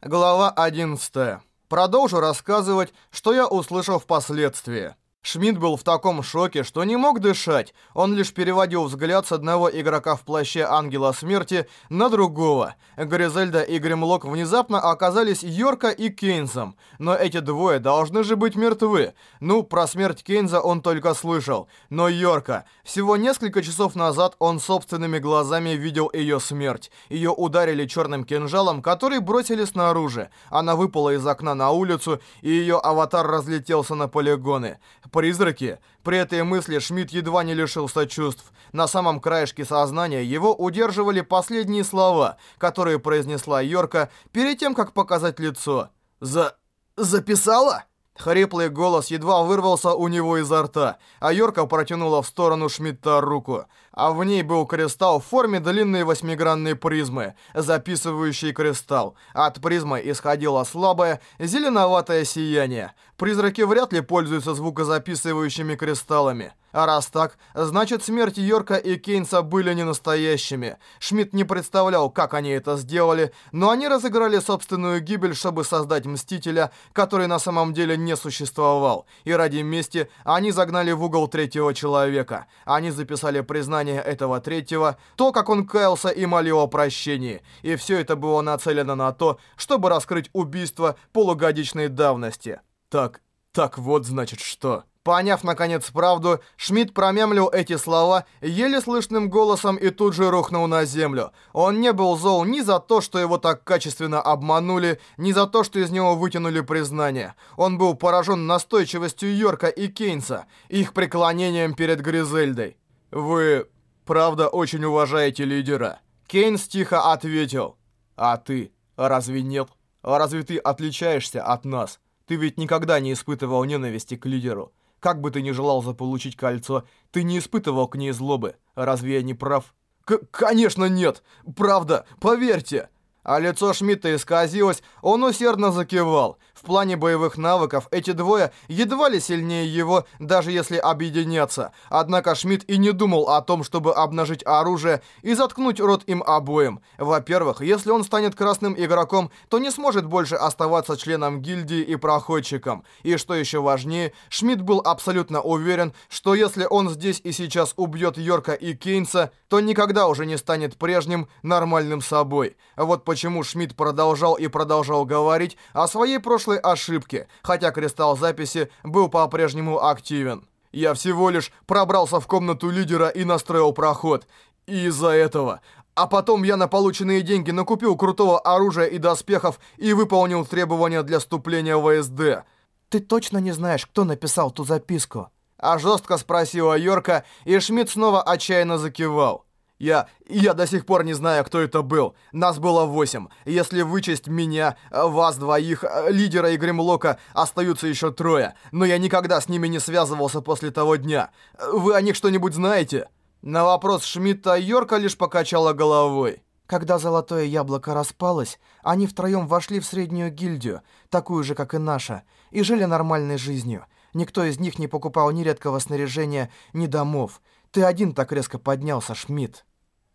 Глава 11. Продолжу рассказывать, что я услышал впоследствии. Шмидт был в таком шоке, что не мог дышать. Он лишь переводил взгляд с одного игрока в плаще Ангела Смерти на другого. Гризельда и Гремлок внезапно оказались Йорка и Кейнсом. Но эти двое должны же быть мертвы. Ну, про смерть Кейнса он только слышал. Но Йорка... Всего несколько часов назад он собственными глазами видел ее смерть. Ее ударили черным кинжалом, который бросили снаружи. Она выпала из окна на улицу, и ее аватар разлетелся на полигоны. Призраки? При этой мысли Шмидт едва не лишился чувств. На самом краешке сознания его удерживали последние слова, которые произнесла Йорка перед тем, как показать лицо. «За... записала?» Хриплый голос едва вырвался у него изо рта, а Йорка протянула в сторону Шмидта руку. А в ней был кристалл в форме длинной восьмигранной призмы, записывающий кристалл. От призмы исходило слабое, зеленоватое сияние. Призраки вряд ли пользуются звукозаписывающими кристаллами. А раз так, значит смерть Йорка и Кейнса были не настоящими. Шмидт не представлял, как они это сделали, но они разыграли собственную гибель, чтобы создать Мстителя, который на самом деле не существовал. И ради мести они загнали в угол третьего человека. Они записали признание этого третьего, то, как он каялся и молил о прощении. И все это было нацелено на то, чтобы раскрыть убийство полугодичной давности. Так, так вот значит что. Поняв, наконец, правду, Шмидт промямлил эти слова еле слышным голосом и тут же рухнул на землю. Он не был зол ни за то, что его так качественно обманули, ни за то, что из него вытянули признание. Он был поражен настойчивостью Йорка и Кейнса, их преклонением перед Гризельдой. «Вы, правда, очень уважаете лидера?» Кейнс тихо ответил. «А ты? Разве нет? Разве ты отличаешься от нас? Ты ведь никогда не испытывал ненависти к лидеру». Как бы ты ни желал заполучить кольцо, ты не испытывал к ней злобы. Разве я не прав? К конечно нет! Правда, поверьте! А лицо Шмидта исказилось, он усердно закивал. В плане боевых навыков эти двое едва ли сильнее его, даже если объединяться. Однако Шмидт и не думал о том, чтобы обнажить оружие и заткнуть рот им обоим. Во-первых, если он станет красным игроком, то не сможет больше оставаться членом гильдии и проходчиком. И что еще важнее, Шмидт был абсолютно уверен, что если он здесь и сейчас убьет Йорка и Кейнса, то никогда уже не станет прежним нормальным собой. Вот почему Шмидт продолжал и продолжал говорить о своей прошлой прошлой ошибки, хотя кристалл записи был по-прежнему активен. Я всего лишь пробрался в комнату лидера и настроил проход. И из-за этого... А потом я на полученные деньги накупил крутого оружия и доспехов и выполнил требования для вступления в ВСД. Ты точно не знаешь, кто написал ту записку? А жестко спросила Йорка, и Шмидт снова отчаянно закивал. Я... я до сих пор не знаю, кто это был. Нас было восемь. Если вычесть меня, вас двоих, лидера и Гримлока, остаются еще трое. Но я никогда с ними не связывался после того дня. Вы о них что-нибудь знаете?» На вопрос Шмидта Йорка лишь покачала головой. Когда Золотое Яблоко распалось, они втроем вошли в среднюю гильдию, такую же, как и наша, и жили нормальной жизнью. Никто из них не покупал ни редкого снаряжения, ни домов. Ты один так резко поднялся, Шмидт.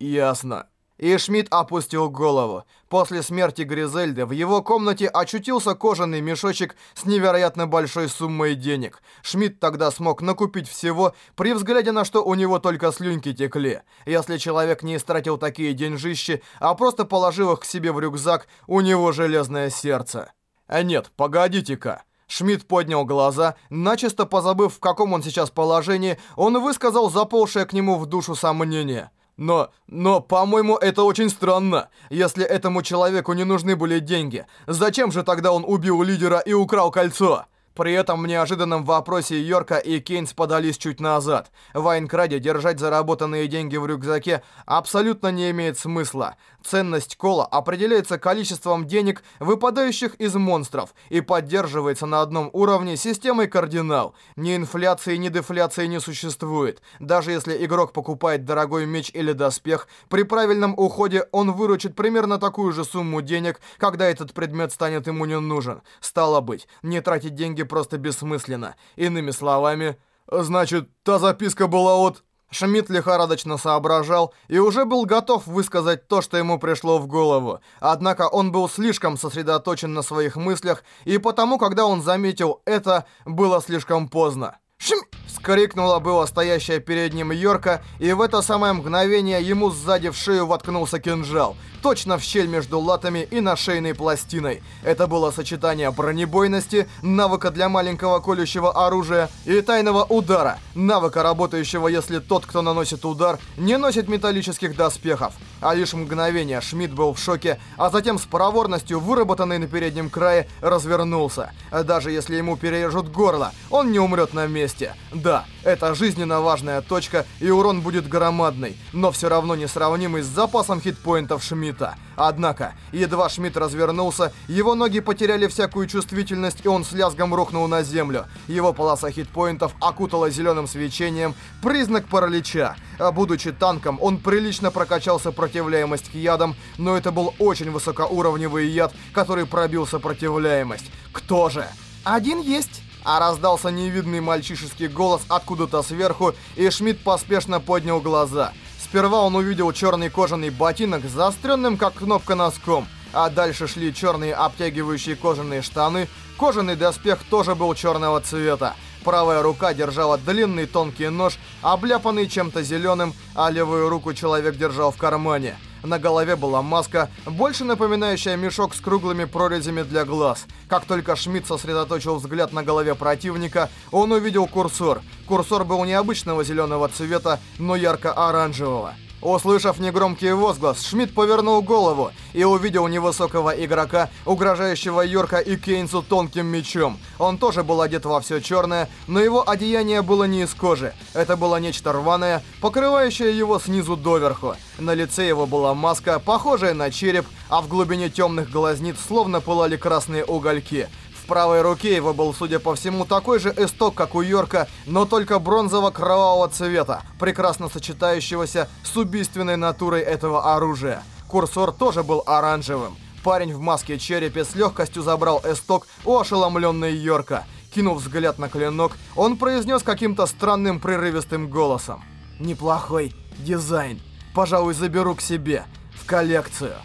«Ясно». И Шмидт опустил голову. После смерти Гризельды в его комнате очутился кожаный мешочек с невероятно большой суммой денег. Шмидт тогда смог накупить всего, при взгляде на что у него только слюнки текли. Если человек не истратил такие деньжищи, а просто положил их к себе в рюкзак, у него железное сердце. А нет, погодите-ка. Шмидт поднял глаза, начисто позабыв, в каком он сейчас положении, он высказал заползшее к нему в душу сомнение – но, но, по-моему, это очень странно. Если этому человеку не нужны были деньги, зачем же тогда он убил лидера и украл кольцо? При этом в неожиданном вопросе Йорка и Кейнс подались чуть назад. В Айнкраде держать заработанные деньги в рюкзаке абсолютно не имеет смысла. Ценность кола определяется количеством денег, выпадающих из монстров, и поддерживается на одном уровне системой кардинал. Ни инфляции, ни дефляции не существует. Даже если игрок покупает дорогой меч или доспех, при правильном уходе он выручит примерно такую же сумму денег, когда этот предмет станет ему не нужен. Стало быть, не тратить деньги просто бессмысленно. Иными словами, значит, та записка была от... Шмидт лихорадочно соображал и уже был готов высказать то, что ему пришло в голову. Однако он был слишком сосредоточен на своих мыслях, и потому, когда он заметил это, было слишком поздно. «Шм!» — вскрикнула было стоящая перед ним Йорка, и в это самое мгновение ему сзади в шею воткнулся кинжал точно в щель между латами и на шейной пластиной. Это было сочетание бронебойности, навыка для маленького колющего оружия и тайного удара, навыка, работающего, если тот, кто наносит удар, не носит металлических доспехов. А лишь мгновение Шмидт был в шоке, а затем с проворностью, выработанной на переднем крае, развернулся. Даже если ему перережут горло, он не умрет на месте. Да, это жизненно важная точка, и урон будет громадный, но все равно несравнимый с запасом хитпоинтов. Шмидта. Однако, едва Шмидт развернулся, его ноги потеряли всякую чувствительность, и он с лязгом рухнул на землю. Его полоса хитпоинтов окутала зеленым свечением, признак паралича. А будучи танком, он прилично прокачал сопротивляемость к ядам, но это был очень высокоуровневый яд, который пробил сопротивляемость. Кто же? Один есть. А раздался невидный мальчишеский голос откуда-то сверху, и Шмидт поспешно поднял глаза. Сперва он увидел черный кожаный ботинок заостренным как кнопка носком, а дальше шли черные обтягивающие кожаные штаны. Кожаный доспех тоже был черного цвета. Правая рука держала длинный тонкий нож, обляпанный чем-то зеленым, а левую руку человек держал в кармане. На голове была маска, больше напоминающая мешок с круглыми прорезями для глаз. Как только Шмидт сосредоточил взгляд на голове противника, он увидел курсор. Курсор был необычного зеленого цвета, но ярко-оранжевого. Услышав негромкий возглас, Шмидт повернул голову и увидел невысокого игрока, угрожающего Йорка и Кейнсу тонким мечом. Он тоже был одет во все черное, но его одеяние было не из кожи. Это было нечто рваное, покрывающее его снизу доверху. На лице его была маска, похожая на череп, а в глубине темных глазниц словно пылали красные угольки. В правой руке его был, судя по всему, такой же эсток, как у Йорка, но только бронзово-кровавого цвета, прекрасно сочетающегося с убийственной натурой этого оружия. Курсор тоже был оранжевым. Парень в маске черепе с легкостью забрал эсток у ошеломленной Йорка. Кинув взгляд на клинок, он произнес каким-то странным прерывистым голосом. «Неплохой дизайн. Пожалуй, заберу к себе. В коллекцию».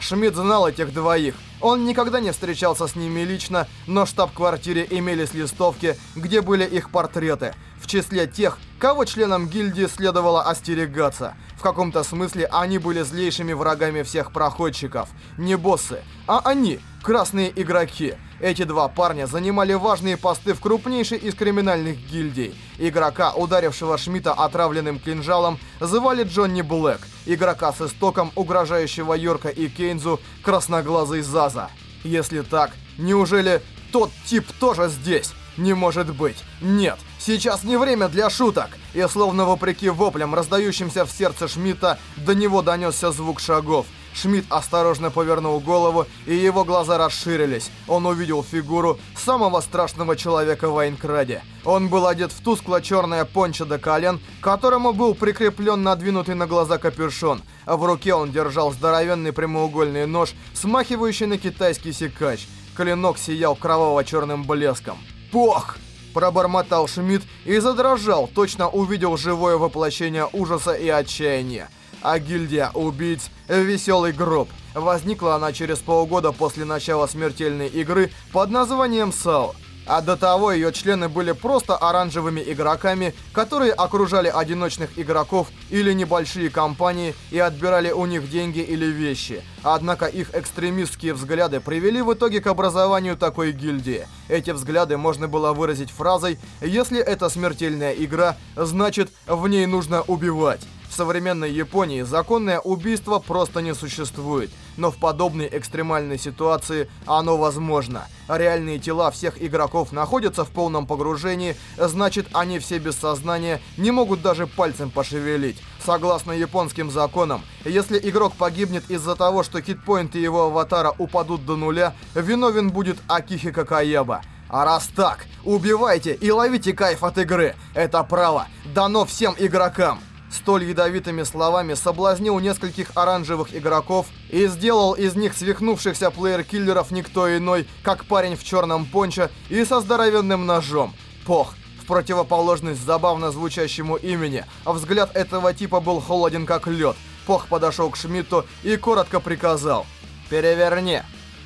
Шмидт знал этих двоих. Он никогда не встречался с ними лично, но в штаб-квартире имелись листовки, где были их портреты, в числе тех, кого членам гильдии следовало остерегаться. В каком-то смысле они были злейшими врагами всех проходчиков. Не боссы, а они, красные игроки. Эти два парня занимали важные посты в крупнейшей из криминальных гильдий. Игрока, ударившего Шмидта отравленным кинжалом, звали Джонни Блэк. Игрока с истоком, угрожающего Йорка и Кейнзу, красноглазый Заза. Если так, неужели тот тип тоже здесь? Не может быть. Нет, сейчас не время для шуток. И словно вопреки воплям, раздающимся в сердце Шмидта, до него донесся звук шагов. Шмидт осторожно повернул голову, и его глаза расширились. Он увидел фигуру самого страшного человека в Айнкраде. Он был одет в тускло-черное пончо до колен, к которому был прикреплен надвинутый на глаза капюшон. А в руке он держал здоровенный прямоугольный нож, смахивающий на китайский секач. Клинок сиял кроваво-черным блеском. «Пох!» Пробормотал Шмидт и задрожал, точно увидел живое воплощение ужаса и отчаяния а гильдия убийц «Веселый гроб». Возникла она через полгода после начала смертельной игры под названием «САО». А до того ее члены были просто оранжевыми игроками, которые окружали одиночных игроков или небольшие компании и отбирали у них деньги или вещи. Однако их экстремистские взгляды привели в итоге к образованию такой гильдии. Эти взгляды можно было выразить фразой «Если это смертельная игра, значит в ней нужно убивать». Современной Японии законное убийство просто не существует, но в подобной экстремальной ситуации оно возможно. Реальные тела всех игроков находятся в полном погружении, значит они все без сознания, не могут даже пальцем пошевелить. Согласно японским законам, если игрок погибнет из-за того, что хитпоинты его аватара упадут до нуля, виновен будет Акихико Каяба. А раз так, убивайте и ловите кайф от игры. Это право дано всем игрокам столь ядовитыми словами соблазнил нескольких оранжевых игроков и сделал из них свихнувшихся плеер-киллеров никто иной, как парень в черном пончо и со здоровенным ножом. Пох, в противоположность забавно звучащему имени, взгляд этого типа был холоден как лед. Пох подошел к Шмидту и коротко приказал «Переверни».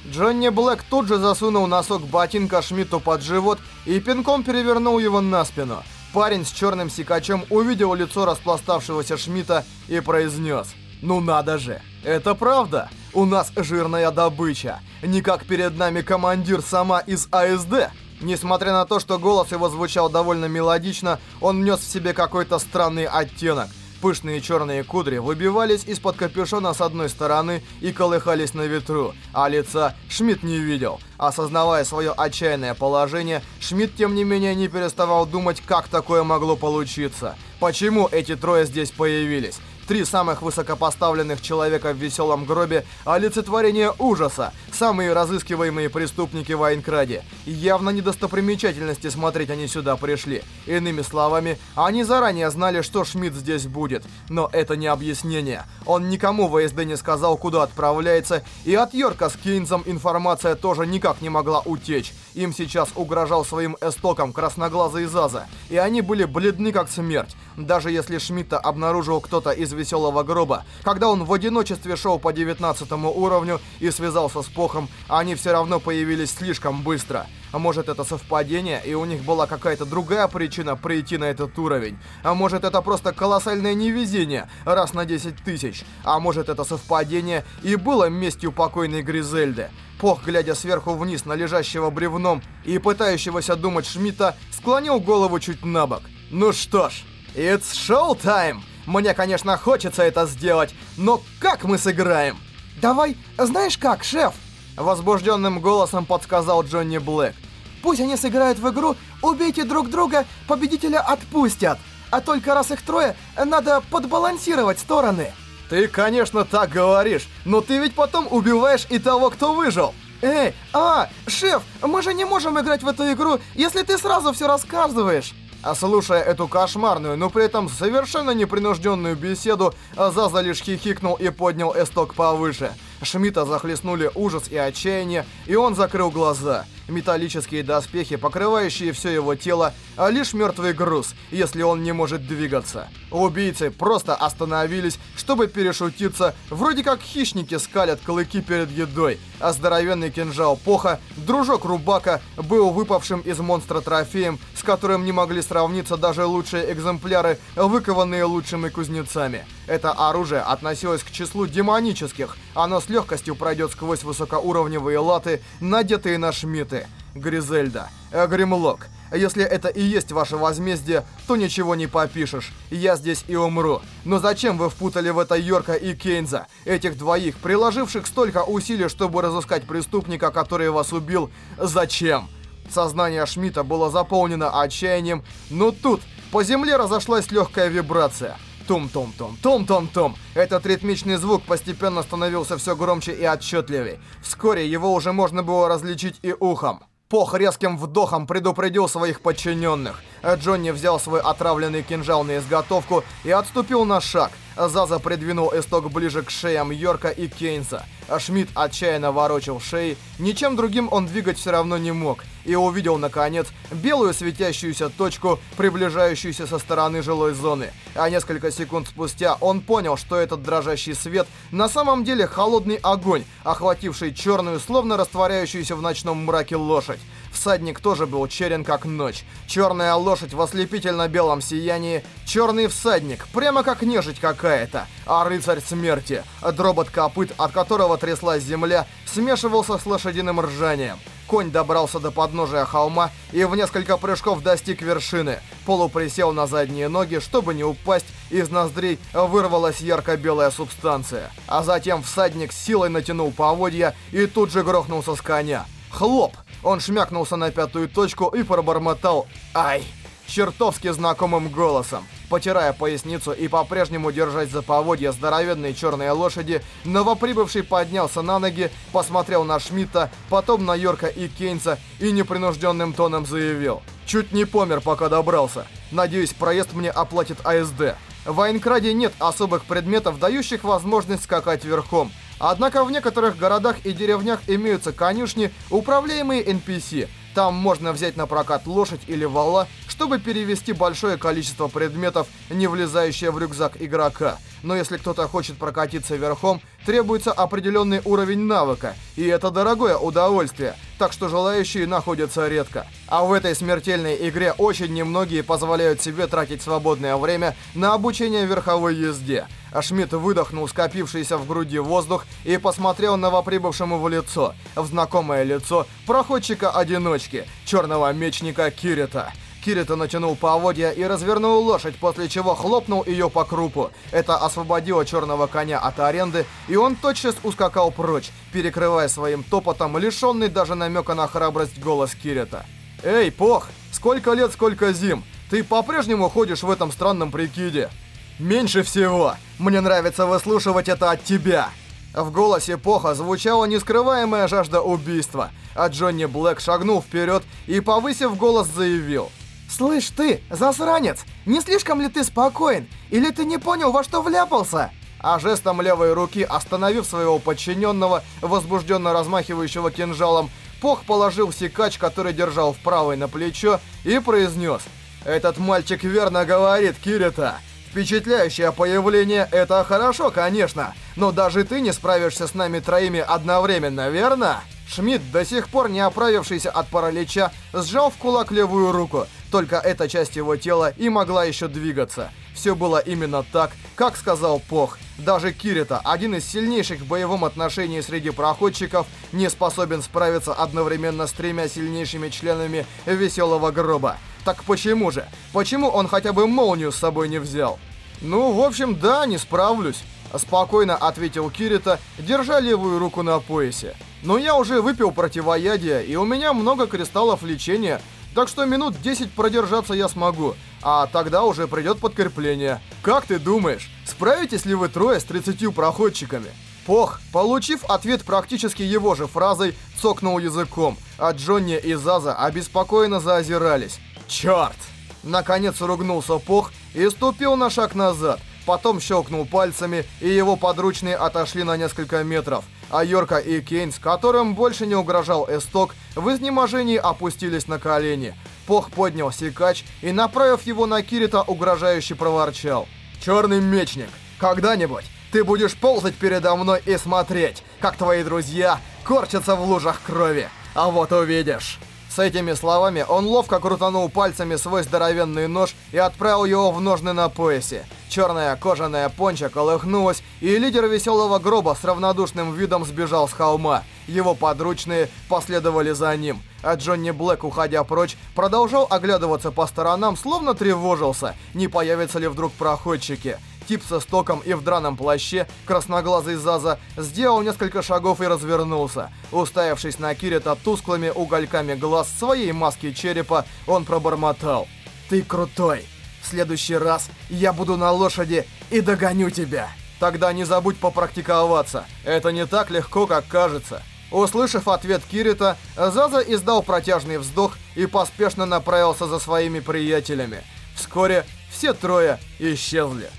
Джонни Блэк тут же засунул носок ботинка Шмидту под живот и пинком перевернул его на спину. Парень с черным сикачом увидел лицо распластавшегося Шмидта и произнес «Ну надо же, это правда, у нас жирная добыча, не как перед нами командир сама из АСД». Несмотря на то, что голос его звучал довольно мелодично, он нес в себе какой-то странный оттенок. Пышные черные кудри выбивались из-под капюшона с одной стороны и колыхались на ветру, а лица Шмидт не видел. Осознавая свое отчаянное положение, Шмидт, тем не менее, не переставал думать, как такое могло получиться. Почему эти трое здесь появились? Три самых высокопоставленных человека в веселом гробе – олицетворение ужаса, самые разыскиваемые преступники в Айнкраде. Явно недостопримечательности смотреть они сюда пришли. Иными словами, они заранее знали, что Шмидт здесь будет. Но это не объяснение. Он никому в ВСД не сказал, куда отправляется, и от Йорка с Кейнсом информация тоже никак не могла утечь. Им сейчас угрожал своим эстоком красноглазый Заза, и они были бледны как смерть. Даже если Шмидта обнаружил кто-то из веселого гроба, когда он в одиночестве шел по 19 уровню и связался с Похом, они все равно появились слишком быстро. А может это совпадение, и у них была какая-то другая причина прийти на этот уровень. А может это просто колоссальное невезение, раз на 10 тысяч. А может это совпадение и было местью покойной Гризельды. Пох, глядя сверху вниз на лежащего бревном и пытающегося думать Шмидта, склонил голову чуть на бок. Ну что ж, it's show time! Мне, конечно, хочется это сделать, но как мы сыграем? Давай, знаешь как, шеф? Возбужденным голосом подсказал Джонни Блэк. Пусть они сыграют в игру, убейте друг друга, победителя отпустят. А только раз их трое, надо подбалансировать стороны. Ты, конечно, так говоришь, но ты ведь потом убиваешь и того, кто выжил. Эй, а, шеф, мы же не можем играть в эту игру, если ты сразу все рассказываешь. А слушая эту кошмарную, но при этом совершенно непринужденную беседу, Заза лишь хихикнул и поднял эсток повыше. Шмидта захлестнули ужас и отчаяние, и он закрыл глаза. Металлические доспехи, покрывающие все его тело, а лишь мертвый груз, если он не может двигаться. Убийцы просто остановились, чтобы перешутиться, вроде как хищники скалят клыки перед едой, а здоровенный кинжал Поха, дружок Рубака, был выпавшим из монстра трофеем, с которым не могли сравниться даже лучшие экземпляры, выкованные лучшими кузнецами. Это оружие относилось к числу демонических, оно с легкостью пройдет сквозь высокоуровневые латы, надетые на шмиты. Гризельда, Гримлок, если это и есть ваше возмездие, то ничего не попишешь. Я здесь и умру. Но зачем вы впутали в это Йорка и Кейнза? Этих двоих, приложивших столько усилий, чтобы разыскать преступника, который вас убил. Зачем? Сознание Шмидта было заполнено отчаянием, но тут по земле разошлась легкая вибрация. Тум-тум-тум, тум-тум-тум. Этот ритмичный звук постепенно становился все громче и отчетливее. Вскоре его уже можно было различить и ухом. Пох резким вдохом предупредил своих подчиненных. Джонни взял свой отравленный кинжал на изготовку и отступил на шаг. Заза придвинул исток ближе к шеям Йорка и Кейнса. Шмидт отчаянно ворочил шеи. Ничем другим он двигать все равно не мог. И увидел, наконец, белую светящуюся точку, приближающуюся со стороны жилой зоны. А несколько секунд спустя он понял, что этот дрожащий свет на самом деле холодный огонь, охвативший черную, словно растворяющуюся в ночном мраке лошадь. Всадник тоже был черен как ночь. Черная лошадь в ослепительно-белом сиянии. Черный всадник, прямо как нежить какая-то. А рыцарь смерти, дробот копыт, от которого тряслась земля, смешивался с лошадиным ржанием. Конь добрался до подножия холма и в несколько прыжков достиг вершины. Полу присел на задние ноги, чтобы не упасть, из ноздрей вырвалась ярко-белая субстанция. А затем всадник силой натянул поводья и тут же грохнулся с коня. Хлоп! Он шмякнулся на пятую точку и пробормотал «Ай!» чертовски знакомым голосом. Потирая поясницу и по-прежнему держась за поводья здоровенной черной лошади, новоприбывший поднялся на ноги, посмотрел на Шмидта, потом на Йорка и Кейнса и непринужденным тоном заявил. «Чуть не помер, пока добрался. Надеюсь, проезд мне оплатит АСД. В Айнкраде нет особых предметов, дающих возможность скакать верхом. Однако в некоторых городах и деревнях имеются конюшни, управляемые NPC. Там можно взять на прокат лошадь или вала, чтобы перевести большое количество предметов, не влезающее в рюкзак игрока. Но если кто-то хочет прокатиться верхом, требуется определенный уровень навыка, и это дорогое удовольствие, так что желающие находятся редко. А в этой смертельной игре очень немногие позволяют себе тратить свободное время на обучение верховой езде. А Шмидт выдохнул скопившийся в груди воздух и посмотрел новоприбывшему в лицо, в знакомое лицо проходчика-одиночки, черного мечника Кирита. Кирита натянул поводья и развернул лошадь, после чего хлопнул ее по крупу. Это освободило черного коня от аренды, и он тотчас ускакал прочь, перекрывая своим топотом лишенный даже намека на храбрость голос Кирита. «Эй, Пох, сколько лет, сколько зим! Ты по-прежнему ходишь в этом странном прикиде?» «Меньше всего! Мне нравится выслушивать это от тебя!» В голосе Поха звучала нескрываемая жажда убийства, а Джонни Блэк шагнул вперед и, повысив голос, заявил – «Слышь ты, засранец, не слишком ли ты спокоен? Или ты не понял, во что вляпался?» А жестом левой руки, остановив своего подчиненного, возбужденно размахивающего кинжалом, Пох положил секач, который держал в правой на плечо, и произнес «Этот мальчик верно говорит, Кирита. Впечатляющее появление — это хорошо, конечно, но даже ты не справишься с нами троими одновременно, верно?» Шмидт, до сих пор не оправившийся от паралича, сжал в кулак левую руку. Только эта часть его тела и могла еще двигаться. Все было именно так, как сказал Пох. Даже Кирита, один из сильнейших в боевом отношении среди проходчиков, не способен справиться одновременно с тремя сильнейшими членами веселого гроба. Так почему же? Почему он хотя бы молнию с собой не взял? Ну, в общем, да, не справлюсь. Спокойно ответил Кирита, держа левую руку на поясе. Но я уже выпил противоядие, и у меня много кристаллов лечения, так что минут 10 продержаться я смогу, а тогда уже придет подкрепление. Как ты думаешь, справитесь ли вы трое с 30 проходчиками? Пох, получив ответ практически его же фразой, цокнул языком, а Джонни и Заза обеспокоенно заозирались. Черт! Наконец ругнулся Пох и ступил на шаг назад, потом щелкнул пальцами, и его подручные отошли на несколько метров – а Йорка и Кейнс, которым больше не угрожал Эсток, в изнеможении опустились на колени. Пох поднял секач и, направив его на Кирита, угрожающе проворчал. «Черный мечник, когда-нибудь ты будешь ползать передо мной и смотреть, как твои друзья корчатся в лужах крови. А вот увидишь». С этими словами он ловко крутанул пальцами свой здоровенный нож и отправил его в ножны на поясе. Черная кожаная понча колыхнулась, и лидер веселого гроба с равнодушным видом сбежал с холма. Его подручные последовали за ним. А Джонни Блэк, уходя прочь, продолжал оглядываться по сторонам, словно тревожился, не появятся ли вдруг проходчики. Тип со стоком и в драном плаще, красноглазый Заза, сделал несколько шагов и развернулся. Уставившись на Кирита тусклыми угольками глаз своей маски черепа, он пробормотал. «Ты крутой! В следующий раз я буду на лошади и догоню тебя!» Тогда не забудь попрактиковаться. Это не так легко, как кажется. Услышав ответ Кирита, Заза издал протяжный вздох и поспешно направился за своими приятелями. Вскоре все трое исчезли.